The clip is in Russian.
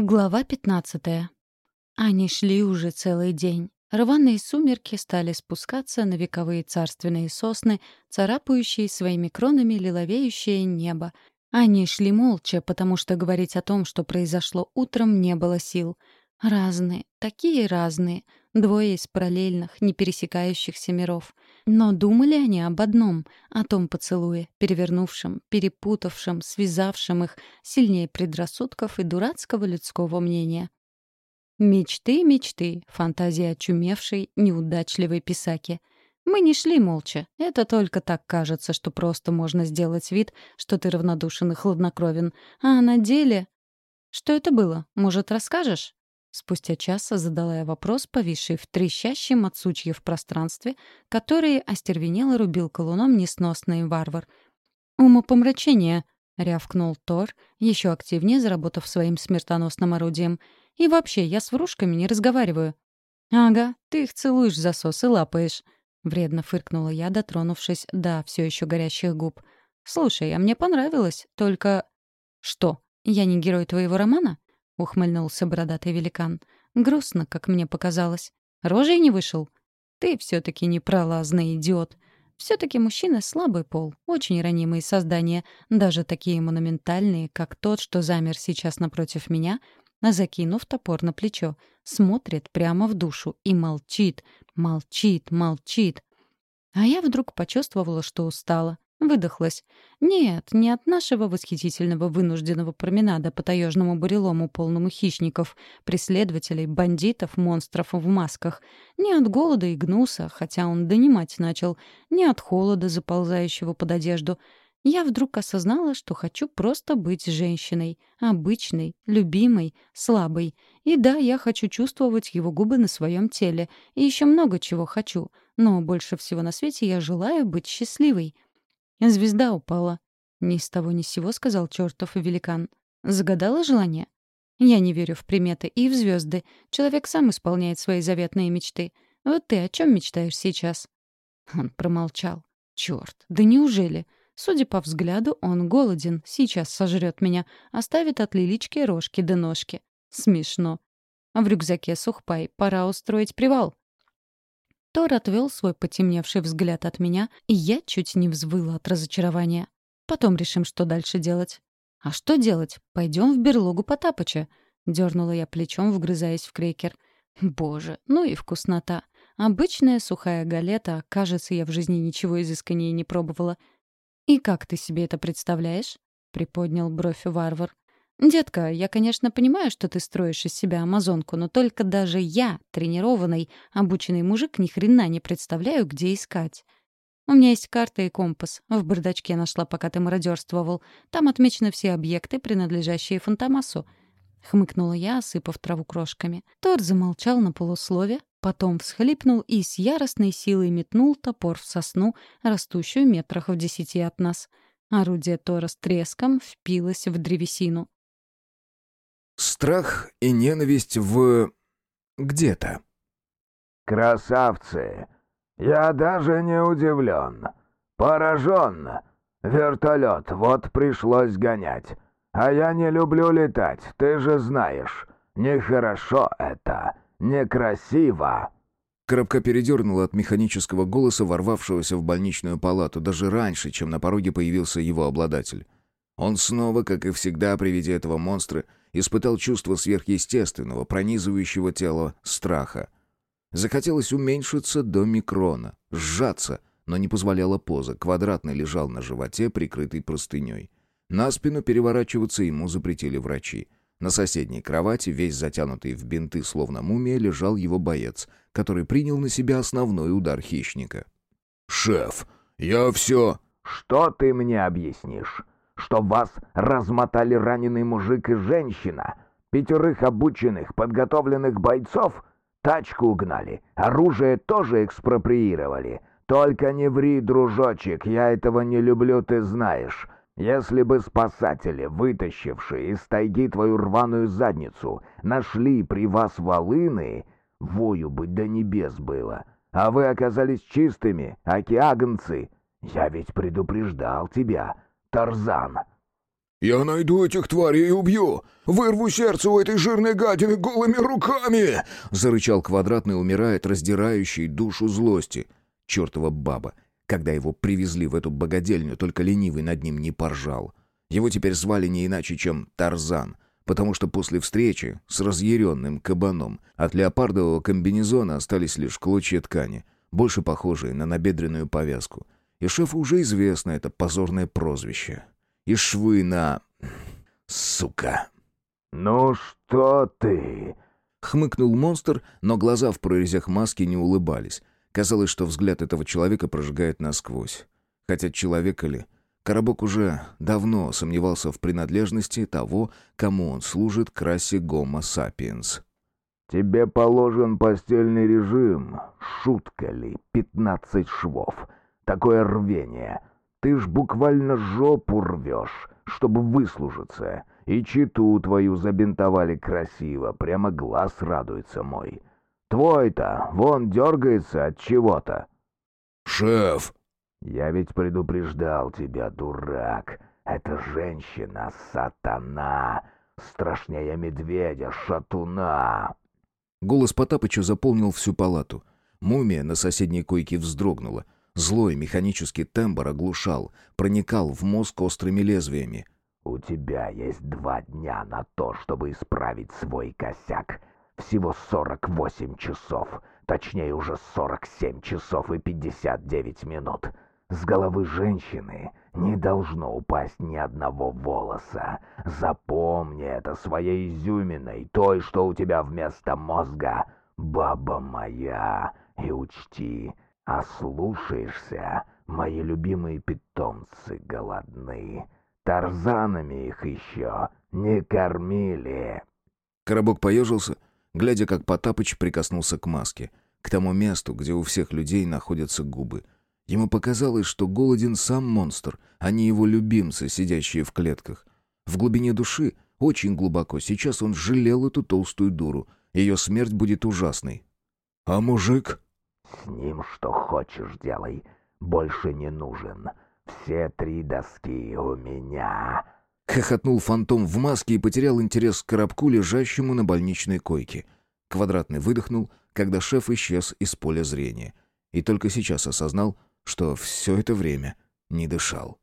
Глава 15. Они шли уже целый день. Рваные сумерки стали спускаться на вековые царственные сосны, царапающие своими кронами лиловеющее небо. Они шли молча, потому что говорить о том, что произошло утром, не было сил. Разные, такие разные, двое из параллельных, не пересекающихся миров. Но думали они об одном — о том поцелуе, перевернувшем, перепутавшем, связавшем их сильнее предрассудков и дурацкого людского мнения. Мечты, мечты, фантазия очумевшей, неудачливой писаки. Мы не шли молча. Это только так кажется, что просто можно сделать вид, что ты равнодушен и хладнокровен. А на деле... Что это было? Может, расскажешь? Спустя час задала я вопрос, повисший в трещащем от сучьев пространстве, которые остервенело рубил колуном несносный варвар. «Умопомрачение!» — рявкнул Тор, еще активнее заработав своим смертоносным орудием. «И вообще, я с врушками не разговариваю». «Ага, ты их целуешь в засос и лапаешь», — вредно фыркнула я, дотронувшись до все еще горящих губ. «Слушай, а мне понравилось, только...» «Что, я не герой твоего романа?» — ухмыльнулся бородатый великан. «Грустно, как мне показалось. Рожей не вышел? Ты все-таки непролазный идиот. Все-таки мужчины — слабый пол, очень ранимые создания, даже такие монументальные, как тот, что замер сейчас напротив меня, закинув топор на плечо, смотрит прямо в душу и молчит, молчит, молчит. А я вдруг почувствовала, что устала. Выдохлась. Нет, не от нашего восхитительного вынужденного променада по таежному бурелому, полному хищников, преследователей, бандитов, монстров в масках. Не от голода и гнуса, хотя он донимать начал. Не от холода, заползающего под одежду. Я вдруг осознала, что хочу просто быть женщиной. Обычной, любимой, слабой. И да, я хочу чувствовать его губы на своем теле. И еще много чего хочу. Но больше всего на свете я желаю быть счастливой. Звезда упала. Ни с того ни с сего сказал чертов великан. Загадала желание? Я не верю в приметы и в звезды. Человек сам исполняет свои заветные мечты. Вот ты о чем мечтаешь сейчас? Он промолчал. Черт, да неужели? Судя по взгляду, он голоден, сейчас сожрет меня, оставит от лилички рожки до ножки. Смешно. В рюкзаке сухпай, пора устроить привал. Тор отвел свой потемневший взгляд от меня, и я чуть не взвыла от разочарования. Потом решим, что дальше делать. «А что делать? Пойдем в берлогу Потапыча», — дернула я плечом, вгрызаясь в крекер. «Боже, ну и вкуснота. Обычная сухая галета, кажется, я в жизни ничего изысканнее не пробовала». «И как ты себе это представляешь?» — приподнял бровь варвар. «Детка, я, конечно, понимаю, что ты строишь из себя амазонку, но только даже я, тренированный, обученный мужик, ни хрена не представляю, где искать. У меня есть карта и компас. В бардачке нашла, пока ты мародерствовал. Там отмечены все объекты, принадлежащие Фантомасу». Хмыкнула я, осыпав траву крошками. Тор замолчал на полуслове, потом всхлипнул и с яростной силой метнул топор в сосну, растущую метрах в десяти от нас. Орудие Тора с треском впилось в древесину. Страх и ненависть в... где-то. «Красавцы! Я даже не удивлен. Поражен. Вертолет, вот пришлось гонять. А я не люблю летать, ты же знаешь. Нехорошо это, некрасиво». Крабка передернула от механического голоса, ворвавшегося в больничную палату, даже раньше, чем на пороге появился его обладатель. Он снова, как и всегда при виде этого монстра, испытал чувство сверхъестественного, пронизывающего тело страха. Захотелось уменьшиться до микрона, сжаться, но не позволяла поза. Квадратный лежал на животе, прикрытый простыней. На спину переворачиваться ему запретили врачи. На соседней кровати, весь затянутый в бинты, словно мумия, лежал его боец, который принял на себя основной удар хищника. «Шеф, я все...» «Что ты мне объяснишь?» Что вас размотали раненый мужик и женщина, пятерых обученных, подготовленных бойцов, тачку угнали, оружие тоже экспроприировали. Только не ври, дружочек, я этого не люблю, ты знаешь. Если бы спасатели, вытащившие из тайги твою рваную задницу, нашли при вас волыны, вою бы до небес было. А вы оказались чистыми, океагнцы. Я ведь предупреждал тебя. Тарзан. «Я найду этих тварей и убью! Вырву сердце у этой жирной гадины голыми руками!» Зарычал квадратный, умирает, раздирающий душу злости. Чертова баба. Когда его привезли в эту богадельню, только ленивый над ним не поржал. Его теперь звали не иначе, чем Тарзан, потому что после встречи с разъяренным кабаном от леопардового комбинезона остались лишь клочья ткани, больше похожие на набедренную повязку. И шефу уже известно это позорное прозвище. И швы на... Сука. «Ну что ты?» Хмыкнул монстр, но глаза в прорезях маски не улыбались. Казалось, что взгляд этого человека прожигает насквозь. Хотя человек или... Коробок уже давно сомневался в принадлежности того, кому он служит к расе гомо сапиенс. «Тебе положен постельный режим. Шутка ли? Пятнадцать швов. Такое рвение. Ты ж буквально жопу рвешь, чтобы выслужиться. И читу твою забинтовали красиво, прямо глаз радуется мой. Твой-то, вон дергается от чего-то». «Шеф!» «Я ведь предупреждал тебя, дурак. Это женщина — сатана. Страшнее медведя, шатуна». Голос Потапыча заполнил всю палату. Мумия на соседней койке вздрогнула. Злой механический тембр оглушал, проникал в мозг острыми лезвиями. «У тебя есть два дня на то, чтобы исправить свой косяк. Всего сорок восемь часов. Точнее, уже сорок семь часов и пятьдесят девять минут. С головы женщины не должно упасть ни одного волоса. Запомни это своей изюминой, той, что у тебя вместо мозга. Баба моя, и учти, ослушаешься, мои любимые питомцы голодны. Тарзанами их еще не кормили. Коробок поежился, глядя, как Потапыч прикоснулся к маске, к тому месту, где у всех людей находятся губы — Ему показалось, что голоден сам монстр, а не его любимцы, сидящие в клетках. В глубине души, очень глубоко, сейчас он жалел эту толстую дуру. Ее смерть будет ужасной. «А мужик?» «С ним что хочешь делай. Больше не нужен. Все три доски у меня». Хохотнул фантом в маске и потерял интерес к коробку, лежащему на больничной койке. Квадратный выдохнул, когда шеф исчез из поля зрения. И только сейчас осознал, что все это время не дышал.